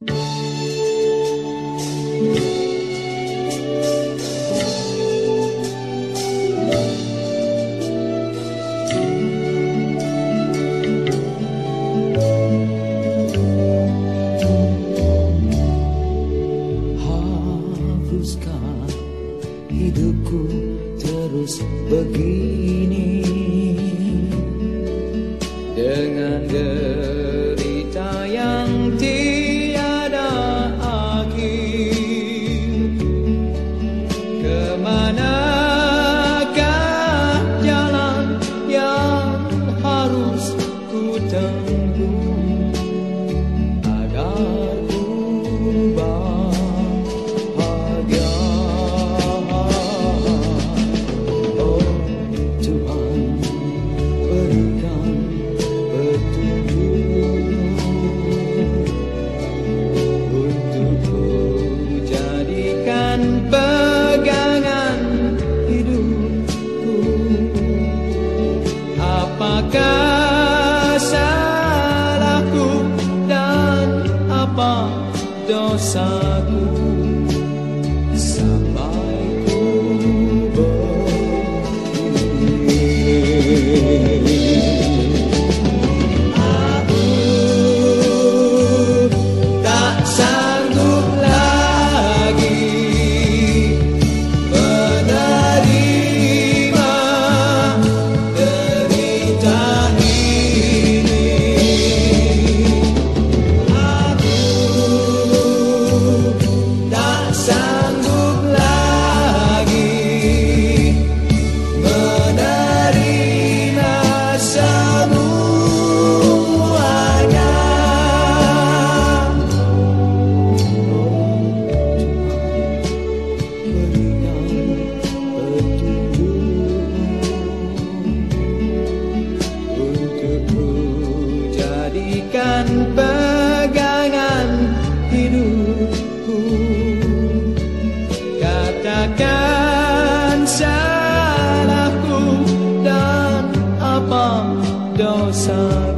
Haruskah hidupku terus begini. Dengan salahku dan apa dosaku jadikan pegangan hidupku. Katakan salahku dan apa dosa